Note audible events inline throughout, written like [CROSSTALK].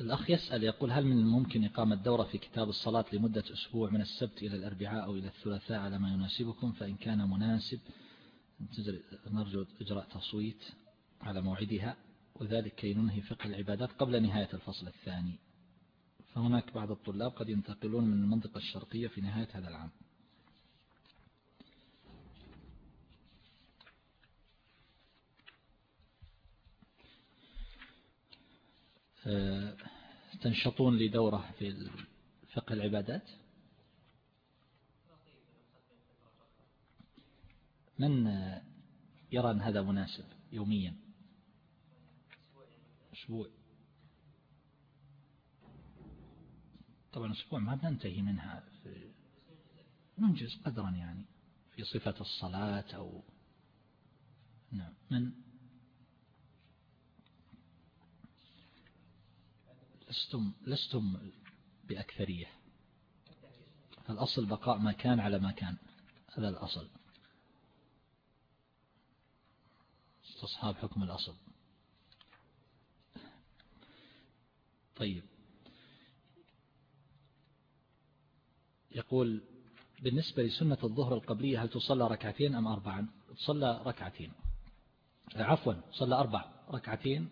الأخ يسأل يقول هل من الممكن إقامة دورة في كتاب الصلاة لمدة أسبوع من السبت إلى الأربعاء أو إلى الثلاثاء على ما يناسبكم؟ فإن كان مناسب نرجو إجراء تصويت على موعدها وذلك كي ننهي فقه العبادات قبل نهاية الفصل الثاني. فهناك بعض الطلاب قد ينتقلون من المنطقة الشرقية في نهاية هذا العام. آه، تنشطون لدورة في فقه العبادات؟ من يرى أن هذا مناسب يوميا؟ أسبوع. طبعا أسبوع ما بننتهي منها في ننجز قدرا يعني في صفة الصلاة أو نعم من لستم, لستم بأكثرية. الأصل بقاء ما كان على ما كان. هذا الأصل. استصحاب حكم الأصل. طيب. يقول بالنسبة لسنة الظهر القبلية هل تصلى ركعتين أم أربعا؟ تصلى ركعتين. عفوا صلى أربع ركعتين.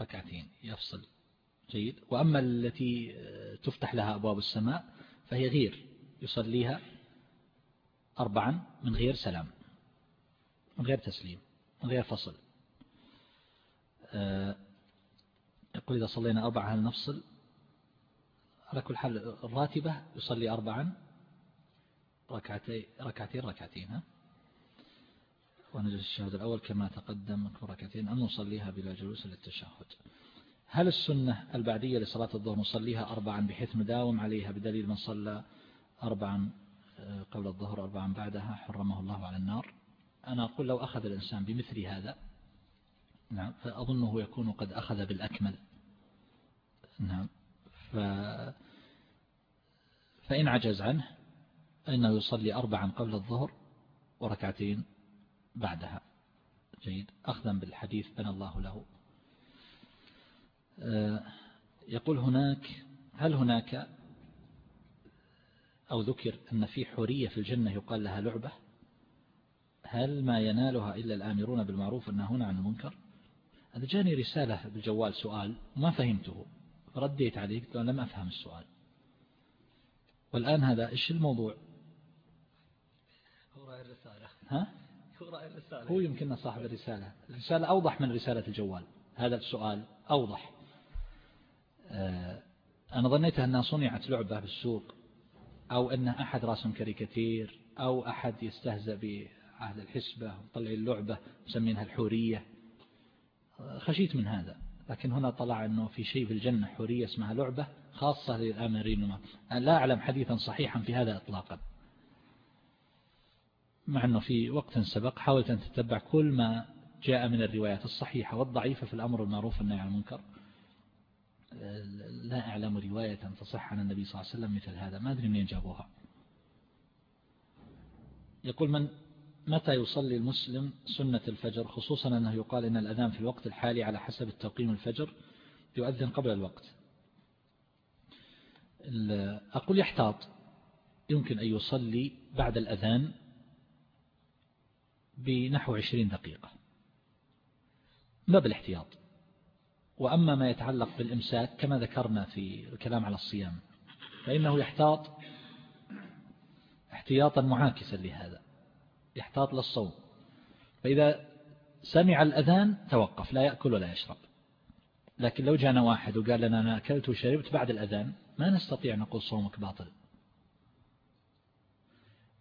ركعتين. يفصل. جيد. وأما التي تفتح لها أبواب السماء فهي غير يصليها أربعا من غير سلام من غير تسليم من غير فصل. آه، يقول إذا صلينا أربعة هل نفصل؟ على كل حال الراتبة يصلي أربعا ركعتين ركعتين ركعتين ها؟ ونجلس الشهد الأول كما تقدم ركعتين أن نصليها بلا جلوس للتشهد هل السنة البعدية لصلاة الظهر نصليها أربعا بحيث نداوم عليها بدليل من صلى أربعا آه، قبل الظهر أربعا بعدها؟ حرمه الله على النار. أنا أقول لو أخذ الإنسان بمثل هذا نعم فأظنه يكون قد أخذ بالأكمل. نعم ف فإن عجز عنه فإنه يصلي أربعا قبل الظهر وركعتين بعدها. جيد. أخذا بالحديث بنى الله له. يقول هناك هل هناك أو ذكر أن في حورية في الجنة يقال لها لعبة؟ هل ما ينالها إلا الآمرون بالمعروف والناهون عن المنكر؟ هذا جاني رسالة بالجوال سؤال ما فهمته. فرديت عليه قلت لم أفهم السؤال. والآن هذا إيش الموضوع؟ هو رأي الرسالة. ها؟ هو رأي الرسالة. هو يمكن صاحب الرسالة. الرسالة أوضح من رسالة الجوال. هذا السؤال أوضح. آه، أنا ظنيتها أنها صنعت لعبة بالسوق أو أن أحد راسم كاريكاتير أو أحد يستهزأ بعهد الحسبة وطلع اللعبة مسمينها الحورية. آه، خشيت من هذا. لكن هنا طلع أنه في شيء في الجنة حورية اسمها لعبة خاصة للآمرين. لا أعلم حديثا صحيحا في هذا إطلاقا. مع أنه في وقت سبق حاولت أن تتبع كل ما جاء من الروايات الصحيحة والضعيفة في الأمر المعروف والنهي عن المنكر. لا أعلم رواية تصح عن النبي صلى الله عليه وسلم مثل هذا ما أدري منين جابوها. يقول من متى يصلي المسلم سنة الفجر؟ خصوصا أنه يقال إن الأذان في الوقت الحالي على حسب التوقيم الفجر يؤذن قبل الوقت. أقول يحتاط. يمكن أن يصلي بعد الأذان بنحو عشرين دقيقة. باب الاحتياط وأما ما يتعلق بالإمساك كما ذكرنا في الكلام على الصيام فإنه يحتاط احتياطا معاكسا لهذا يحتاط للصوم. فإذا سمع الأذان توقف لا يأكل ولا يشرب. لكن لو جانا واحد وقال لنا أنا أكلت وشربت بعد الأذان ما نستطيع نقول صومك باطل.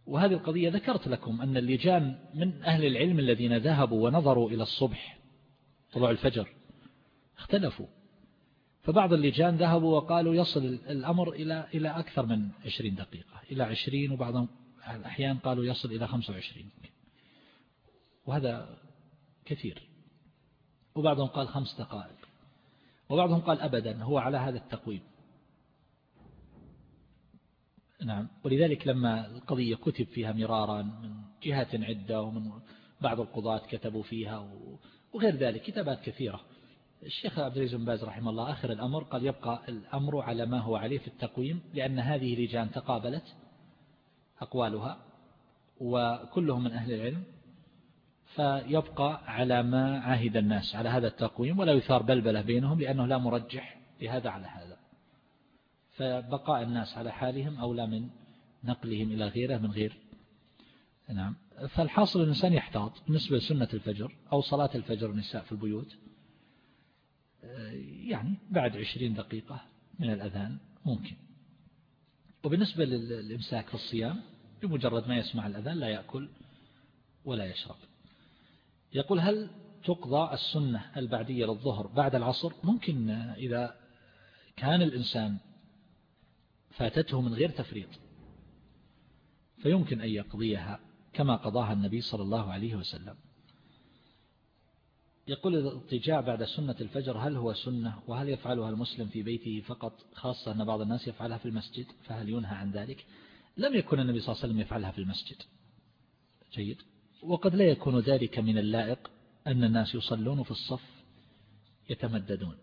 وهذه القضية ذكرت لكم أن اللجان من أهل العلم الذين ذهبوا ونظروا إلى الصبح طلوع الفجر. اختلفوا. فبعض اللجان ذهبوا وقالوا يصل الأمر إلى إلى أكثر من 20 دقيقة إلى 20 وبعضهم الأحيان قالوا يصل إلى 25 وهذا كثير. وبعضهم قال خمس دقائق. وبعضهم قال أبدا هو على هذا التقويم. نعم. ولذلك لما القضية كتب فيها مرارا من جهات عدة ومن بعض القضاة كتبوا فيها وغير ذلك كتابات كثيرة. الشيخ عبد العزيز بن باز رحمه الله آخر الأمر قال يبقى الأمر على ما هو عليه في التقويم لأن هذه لجان تقابلت أقوالها وكلهم من أهل العلم فيبقى على ما عهد الناس على هذا التقويم ولا يثار بلبلة بينهم لأنه لا مرجح لهذا على هذا. فبقاء الناس على حالهم أولى من نقلهم إلى غيره من غير. نعم. فالحاصل الإنسان يحتاط بالنسبة لسنة الفجر أو صلاة الفجر النساء في البيوت يعني بعد عشرين دقيقة من الأذان ممكن. وبالنسبة للإمساك في الصيام بمجرد ما يسمع الأذان لا يأكل ولا يشرب. يقول هل تقضى السنة البعدية للظهر بعد العصر؟ ممكن إذا كان الإنسان فاتته من غير تفريط فيمكن أن يقضيها كما قضاها النبي صلى الله عليه وسلم. يقول الاضطجاع بعد سنة الفجر هل هو سنة؟ وهل يفعلها المسلم في بيته فقط؟ خاصة أن بعض الناس يفعلها في المسجد فهل ينهى عن ذلك؟ لم يكن النبي صلى الله عليه وسلم يفعلها في المسجد. جيد. وقد لا يكون ذلك من اللائق أن الناس يصلون في الصف يتمددون.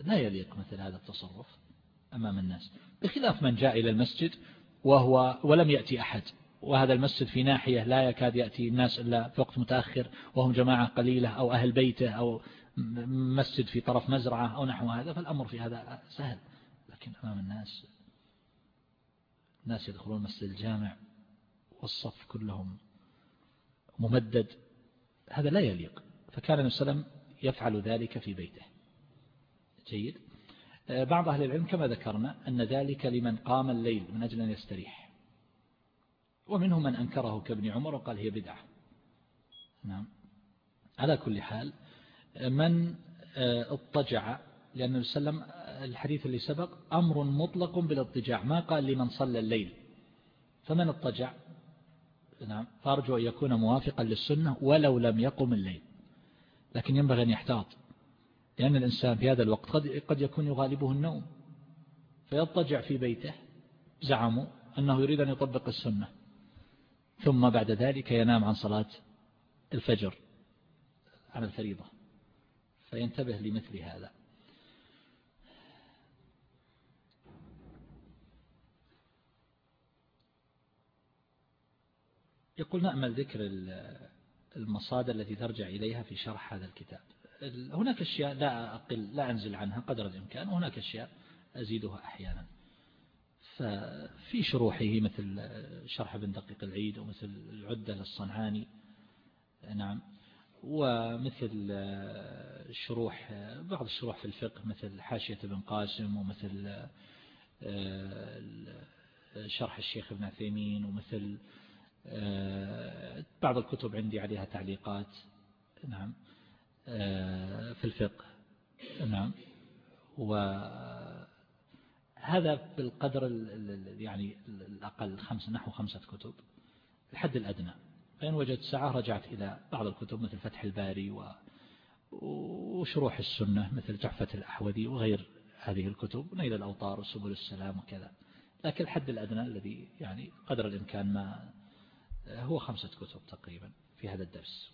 لا يليق مثل هذا التصرف أمام الناس. بخلاف من جاء إلى المسجد وهو ولم يأتي أحد. وهذا المسجد في ناحية لا يكاد يأتي الناس إلا في وقت متأخر وهم جماعة قليلة أو أهل بيته أو مسجد في طرف مزرعة أو نحو هذا فالأمر في هذا سهل. لكن أمام الناس الناس يدخلون مسجد الجامع والصف كلهم ممدد هذا لا يليق. فكان النبي صلى الله عليه وسلم يفعل ذلك في بيته. جيد. بعض أهل العلم كما ذكرنا أن ذلك لمن قام الليل من أجل أن يستريح. ومنهم من أنكره كابن عمر وقال هي بدعة. نعم. على كل حال من اضطجع لأن وسلم الحديث اللي سبق أمر مطلق بالاضطجاع ما قال لمن صلى الليل. فمن اضطجع؟ نعم. فأرجو أن يكون موافقا للسنة ولو لم يقم الليل. لكن ينبغي أن يحتاط لأن الإنسان في هذا الوقت قد, قد يكون يغالبه النوم. فيضطجع في بيته زعموا أنه يريد أن يطبق السنة. ثم بعد ذلك ينام عن صلاة الفجر عن الفريضة. فينتبه لمثل هذا. يقول نأمل ذكر المصادر التي ترجع إليها في شرح هذا الكتاب. هناك أشياء لا أقل لا أنزل عنها قدر الإمكان. وهناك أشياء أزيدها أحيانا. ففي شروحه مثل شرح ابن دقيق العيد ومثل العدة للصنعاني. نعم. ومثل شروح بعض الشروح في الفقه مثل حاشية ابن قاسم ومثل شرح الشيخ ابن عثيمين ومثل بعض الكتب عندي عليها تعليقات. نعم. في الفقه. نعم. وهذا بالقدر يعني الأقل خمسة نحو خمسة كتب. الحد الأدنى. فإن وجدت ساعة رجعت إلى بعض الكتب مثل فتح الباري وشروح السنة مثل تحفة الأحوذي وغير هذه الكتب نيل الأوطار وسبل السلام وكذا. لكن الحد الأدنى الذي يعني قدر الإمكان ما هو خمسة كتب تقريبا في هذا الدرس.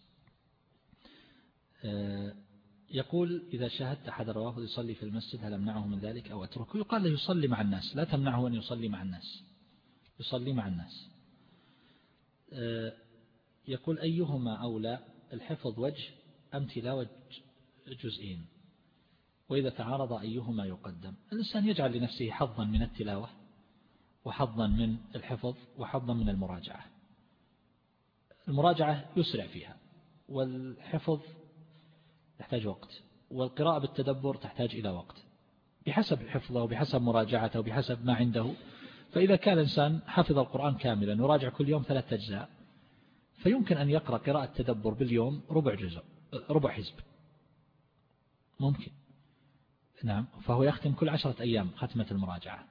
آه، يقول إذا شاهدت أحد الروافض يصلي في المسجد هل أمنعه من ذلك أو أتركه؟ يقال له يصلي مع الناس لا تمنعه أن يصلي مع الناس. يصلي مع الناس. آه، يقول أيهما أولى الحفظ وجه أم تلاوة جزئين؟ وإذا تعارض أيهما يقدم؟ الإنسان يجعل لنفسه حظا من التلاوة وحظا من الحفظ وحظا من المراجعة. المراجعة يسرع فيها والحفظ يحتاج وقت والقراءة بالتدبر تحتاج إلى وقت بحسب حفظه وبحسب مراجعته وبحسب ما عنده. فإذا كان الإنسان حفظ القرآن كاملا يراجع كل يوم ثلاثة أجزاء فيمكن أن يقرأ قراءة تدبر باليوم ربع جزء ربع حزب. ممكن. نعم. فهو يختم كل عشرة أيام ختمة المراجعة.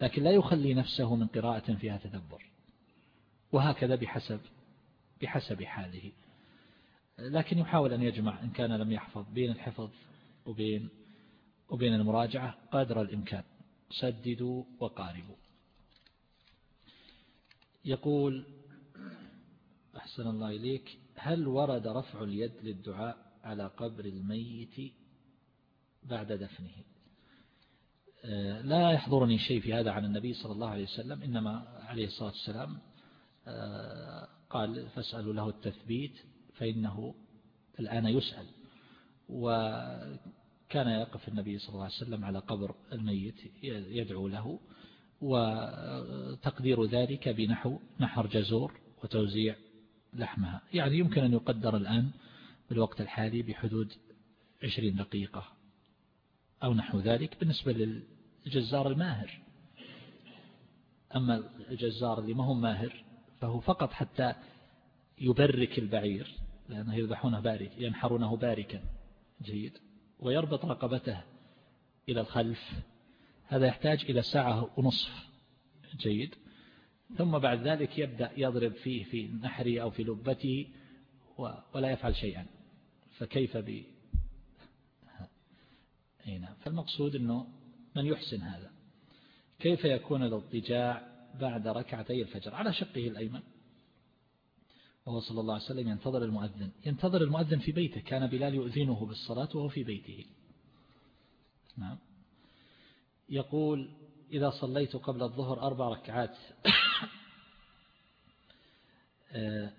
لكن لا يخلي نفسه من قراءة فيها تدبر. وهكذا بحسب بحسب حاله. لكن يحاول أن يجمع إن كان لم يحفظ بين الحفظ وبين وبين المراجعة قدر الإمكان. سددوا وقاربوا. يقول أحسن الله إليك هل ورد رفع اليد للدعاء على قبر الميت بعد دفنه؟ لا يحضرني شيء في هذا عن النبي صلى الله عليه وسلم إنما عليه الصلاة والسلام آه، قال فاسألوا له التثبيت. فإنه الآن يسأل. وكان يقف النبي صلى الله عليه وسلم على قبر الميت يدعو له وتقدير ذلك بنحو نحر جزور وتوزيع لحمها. يعني يمكن أن يقدر الآن بالوقت الحالي بحدود عشرين دقيقة أو نحو ذلك بالنسبة للجزار الماهر. أما الجزار اللي ما هو ماهر فهو فقط حتى يبرك البعير لأنه يذبحونه بارك ينحرونه باركا. جيد. ويربط رقبته إلى الخلف. هذا يحتاج إلى ساعة ونصف. جيد. ثم بعد ذلك يبدأ يضرب فيه في نحره أو في لبته ولا يفعل شيئا. فكيف ب فالمقصود أنه من يحسن هذا. كيف يكون الاضطجاع بعد ركعتي الفجر؟ على شقه الأيمن. وهو صلى الله عليه وسلم ينتظر المؤذن. ينتظر المؤذن في بيته. كان بلال يؤذنه بالصلاة وهو في بيته. نعم. يقول إذا صليت قبل الظهر أربع ركعات [CLEARS THROAT]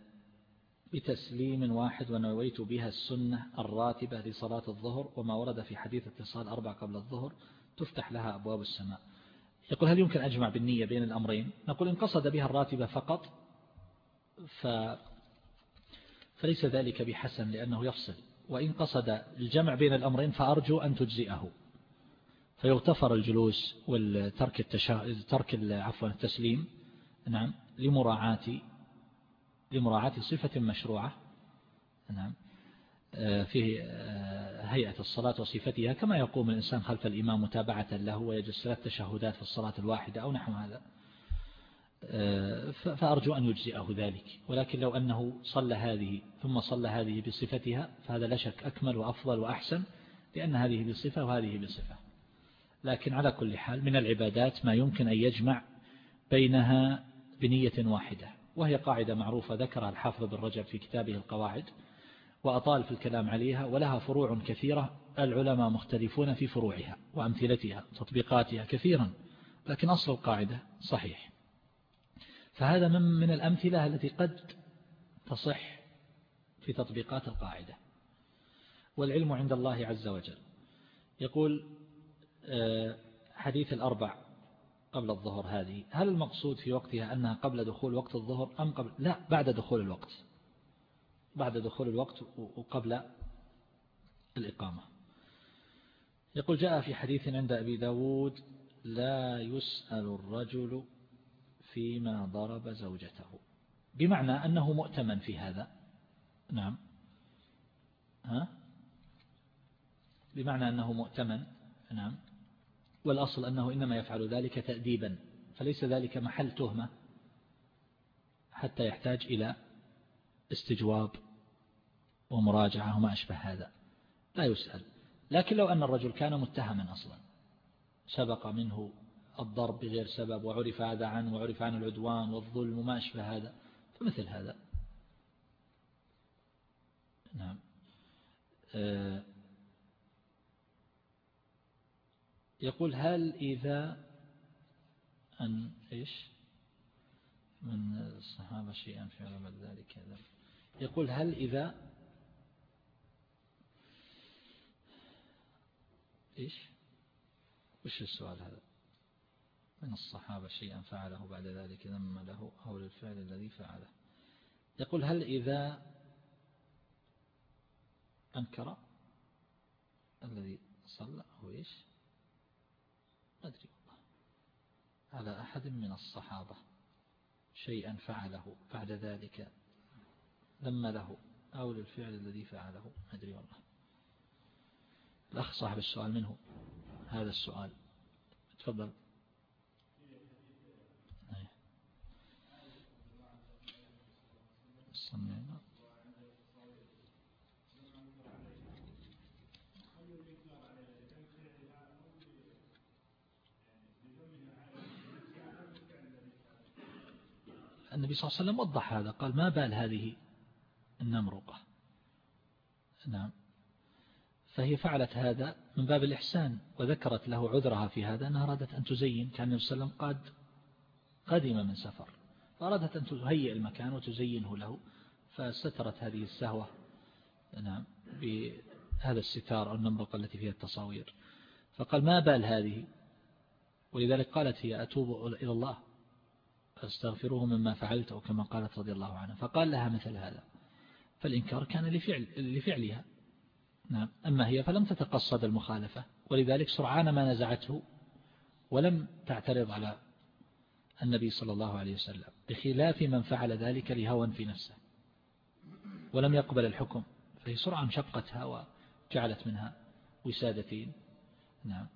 بتسليم واحد ونويت بها السنة الراتبة لصلاة الظهر وما ورد في حديث اتصال أربع قبل الظهر تفتح لها أبواب السماء. يقول هل يمكن أجمع بالنية بين الأمرين؟ نقول إن قصد بها الراتبة فقط فليس ذلك بحسن لأنه يفصل. وإن قصد الجمع بين الأمرين فأرجو أن تجزئه. فيغتفر الجلوس والترك التشا... ترك عفوا التسليم نعم لمراعاة لمراعاة صفة مشروعة نعم آه، في آه، هيئة الصلاة وصفتها. كما يقوم الإنسان خلف الإمام متابعة له ويجلس ثلاث تشهدات في الصلاة الواحدة أو نحو هذا. فأرجو أن يجزئه ذلك. ولكن لو أنه صلى هذه ثم صلى هذه بصفتها فهذا لا شك أكمل وأفضل وأحسن لأن هذه بصفة وهذه بصفة. لكن على كل حال من العبادات ما يمكن أن يجمع بينها بنية واحدة وهي قاعدة معروفة ذكرها الحافظ بن رجب في كتابه القواعد وأطال في الكلام عليها ولها فروع كثيرة العلماء مختلفون في فروعها وأمثلتها تطبيقاتها كثيرا لكن أصل القاعدة صحيح. فهذا من من الأمثلة التي قد تصح في تطبيقات القاعدة. والعلم عند الله عز وجل. يقول آه، حديث الأربع قبل الظهر هذه هل المقصود في وقتها أنها قبل دخول وقت الظهر أم قبل؟ لا بعد دخول الوقت. بعد دخول الوقت وقبل الإقامة. يقول جاء في حديث عند أبي داود لا يسأل الرجل فيما ضرب زوجته. بمعنى أنه مؤتمن في هذا. نعم. ها؟ بمعنى أنه مؤتمن. نعم. والأصل أنه إنما يفعل ذلك تأديبا فليس ذلك محل تهمة حتى يحتاج إلى استجواب ومراجعة وما أشبه هذا. لا يسأل. لكن لو أن الرجل كان متهما أصلا سبق منه الضرب بغير سبب وعرف هذا عنه وعرف عن العدوان والظلم وما أشبه هذا فمثل هذا. نعم. آه، يقول هل إذا أن إيش؟ من الصحابة شيئا في علم ذلك يقول هل إذا إيش؟ وش السؤال هذا؟ من الصحابة شيئا فعله بعد ذلك ذم له أو للفعل الذي فعله. يقول هل إذا أنكر الذي صلى أو إيش؟ أدري والله. على أحد من الصحابة شيئا فعله بعد ذلك ذم له أو للفعل الذي فعله؟ أدري والله. الأخ صاحب السؤال منه هذا السؤال. تفضل. النبي صلى الله عليه وسلم وضح هذا قال ما بال هذه النمرقة؟ نعم. فهي فعلت هذا من باب الإحسان وذكرت له عذرها في هذا أنها أرادت أن تزين كان النبي صلى الله عليه وسلم قد قدم من سفر فأرادت أن تهيئ المكان وتزينه له. فسترت هذه السهوة نعم بهذا الستار أو النمرقة التي فيها التصاوير. فقال ما بال هذه؟ ولذلك قالت هي أتوب إلى الله فاستغفروه مما فعلت أو كما قالت رضي الله عنها. فقال لها مثل هذا فالإنكار كان لفعل لفعلها. نعم أما هي فلم تتقصد المخالفة ولذلك سرعان ما نزعته ولم تعترض على النبي صلى الله عليه وسلم بخلاف من فعل ذلك لهوى في نفسه. ولم يقبل الحكم فهي سرعة شقتها وجعلت منها وسادتين. نعم.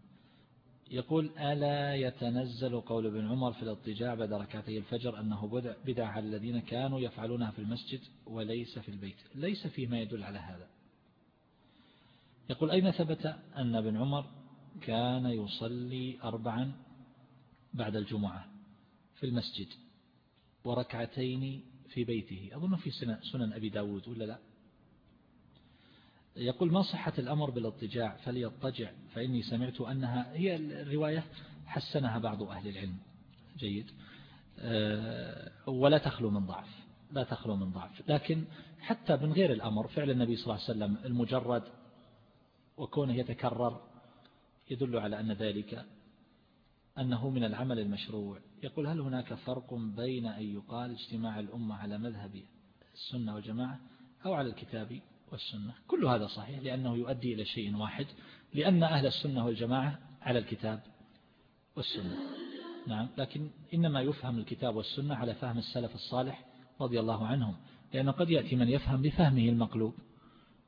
يقول ألا يتنزل قول ابن عمر في الاضطجاع بعد ركعتي الفجر أنه بدع على الذين كانوا يفعلونها في المسجد وليس في البيت. ليس فيما يدل على هذا. يقول أين ثبت أن ابن عمر كان يصلي أربعا بعد الجمعة في المسجد وركعتين في بيته. أظن في سنن أبي داود ولا لا؟ يقول ما صحة الأمر بالاضطجاع؟ فليضطجع فإني سمعت أنها هي الرواية حسنها بعض أهل العلم. جيد. آه، ولا تخلو من ضعف لا تخلو من ضعف. لكن حتى من غير الأمر فعل النبي صلى الله عليه وسلم المجرد وكونه يتكرر يدل على أن ذلك أنه من العمل المشروع. يقول هل هناك فرق بين أن يقال اجتماع الأمة على مذهب السنة والجماعة أو على الكتاب والسنة؟ كل هذا صحيح لأنه يؤدي إلى شيء واحد لأن أهل السنة والجماعة على الكتاب والسنة. نعم لكن إنما يفهم الكتاب والسنة على فهم السلف الصالح رضي الله عنهم لأنه قد يأتي من يفهم بفهمه المقلوب.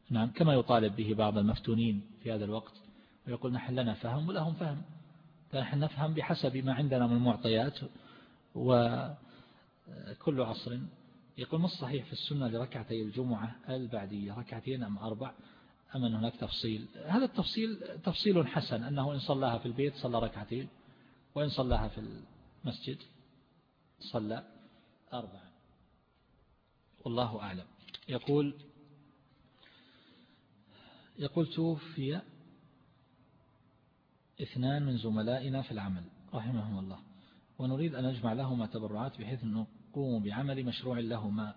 نعم كما يطالب به بعض المفتونين في هذا الوقت ويقول نحن لنا فهم ولهم فهم. فنحن نفهم بحسب ما عندنا من المعطيات وكل عصر. يقول ما الصحيح في السنة لركعتي الجمعة؟ البعدية ركعتين أم أربع؟ أم أن هناك تفصيل؟ هذا التفصيل تفصيل حسن أنه إن صلاها في البيت صلى ركعتين وإن صلاها في المسجد صلى أربعا والله أعلم. يقول يقول توفي اثنان من زملائنا في العمل رحمهم الله. ونريد أن نجمع لهما تبرعات بحيث نقوم بعمل مشروع لهما.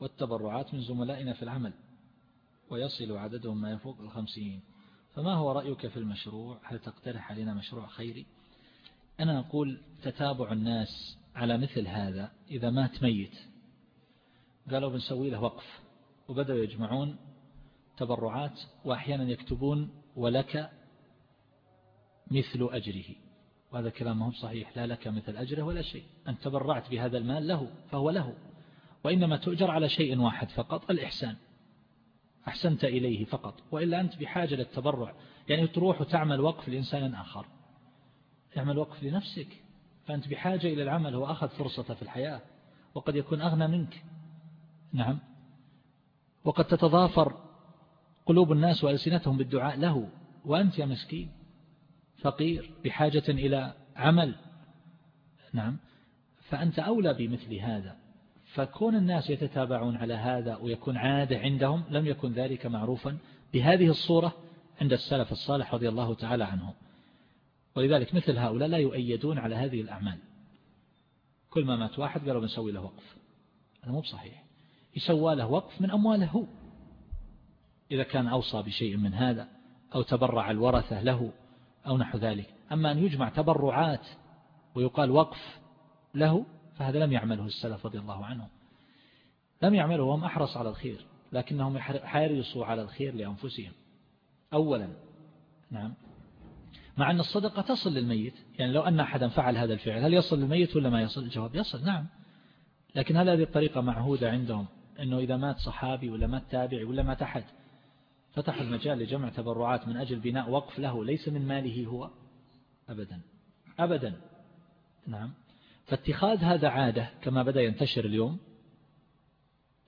والتبرعات من زملائنا في العمل ويصل عددهم ما يفوق الخمسين. فما هو رأيك في المشروع؟ هل تقترح علينا مشروع خيري؟ أنا أقول تتابع الناس على مثل هذا إذا مات ميت. قالوا بنسوي له وقف. وبدأوا يجمعون تبرعات وأحيانا يكتبون ولك مثل أجره. وهذا كلام هو صحيح. لا لك مثل أجره ولا شيء. أنت تبرعت بهذا المال له فهو له. وإنما تؤجر على شيء واحد فقط الإحسان. أحسنت إليه فقط. وإلا أنت بحاجة للتبرع. يعني تروح وتعمل وقف لإنسان آخر. تعمل وقف لنفسك. فأنت بحاجة إلى العمل. هو أخذ فرصته في الحياة. وقد يكون أغنى منك. نعم. وقد تتضافر قلوب الناس وألسنتهم بالدعاء له. وأنت يا مسكين. فقير بحاجة إلى عمل. نعم. فأنت أولى بمثل هذا. فكون الناس يتتابعون على هذا ويكون عادة عندهم لم يكن ذلك معروفا بهذه الصورة عند السلف الصالح رضي الله تعالى عنهم ولذلك مثل هؤلاء لا يؤيدون على هذه الأعمال. كل ما مات واحد قالوا بنسوي له وقف. هذا مو بصحيح. يسوى له وقف من أمواله. هو إذا كان أوصى بشيء من هذا أو تبرع الورثة له أو نحو ذلك. أما أن يجمع تبرعات ويقال وقف له فهذا لم يعمله السلف رضي الله عنهم. لم يعمله وهم أحرص على الخير لكنهم حرصوا على الخير لأنفسهم. أولا نعم. مع أن الصدقة تصل للميت يعني لو أن أحدا فعل هذا الفعل هل يصل للميت ولا ما يصل؟ الجواب يصل نعم. لكن هل هذه الطريقة معهودة عندهم أنه إذا مات صحابي ولا مات تابعي ولا مات أحد فتح المجال لجمع تبرعات من أجل بناء وقف له ليس من ماله هو أبدا. أبدا. نعم. فاتخاذ هذا عادة كما بدأ ينتشر اليوم.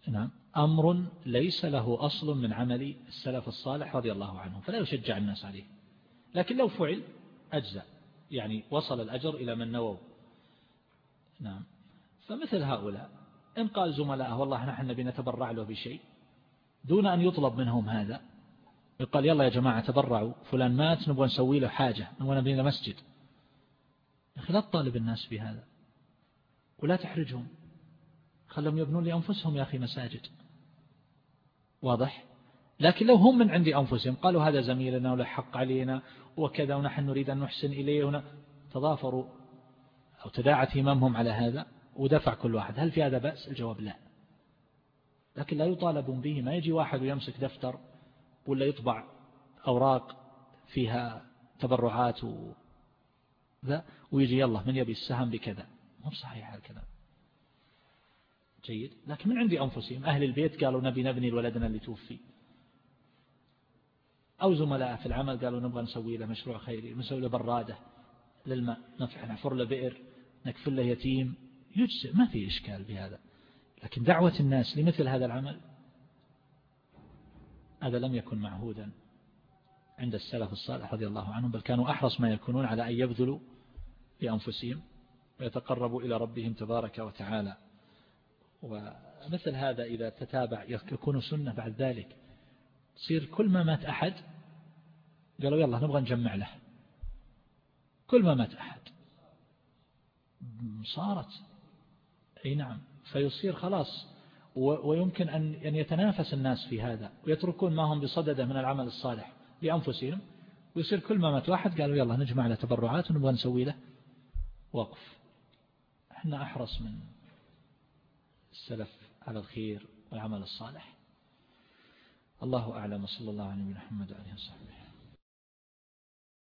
نعم. أمر ليس له أصل من عمل السلف الصالح رضي الله عنه فلا يشجع الناس عليه. لكن لو فعل أجزاء يعني وصل الأجر إلى من نووا. نعم. فمثل هؤلاء إن قال زملاء والله نحن نبي نتبرع له بشيء دون أن يطلب منهم هذا يقال يلا يا جماعة تبرعوا فلان مات نبغى نسوي له حاجة نبغى نبني له مسجد. يا أخي لا تطالب الناس بهذا ولا تحرجهم. خلهم يبنون لأنفسهم يا أخي مساجد. واضح؟ لكن لو هم من عند أنفسهم قالوا هذا زميلنا وله حق علينا وكذا ونحن نريد أن نحسن إليه تضافروا أو تداعت هممهم على هذا ودفع كل واحد. هل في هذا بأس؟ الجواب لا. لكن لا يطالبون به ما يجي واحد ويمسك دفتر ولا يطبع أوراق فيها تبرعات و... ذا ويجي يلا من يبي السهم بكذا. مو صحيح هالكلام. جيد. لكن من عندي أنفسهم؟ أهل البيت قالوا نبي نبني لولدنا اللي توفي. أو زملاء في العمل قالوا نبغى نسوي له مشروع خيري نسوي له برادة للماء نحفر له بئر نكفل له يتيم. يجزئ ما في إشكال بهذا. لكن دعوة الناس لمثل هذا العمل هذا لم يكن معهودا عند السلف الصالح رضي الله عنهم بل كانوا أحرص ما يكونون على أن يبذلوا بأنفسهم ويتقربوا إلى ربهم تبارك وتعالى. ومثل هذا إذا تتابع يكون سنة بعد ذلك تصير كل ما مات أحد قالوا يلا نبغى نجمع له. كل ما مات أحد. صارت. أي نعم. فيصير خلاص ويمكن أن يتنافس الناس في هذا ويتركون ما هم بصدده من العمل الصالح لأنفسهم ويصير كل ما مات واحد قالوا يلا نجمع له تبرعات ونبغى نسوي له وقف. إحنا أحرص من السلف على الخير والعمل الصالح. الله أعلم صلى الله عليه محمد وعليه وصحبه.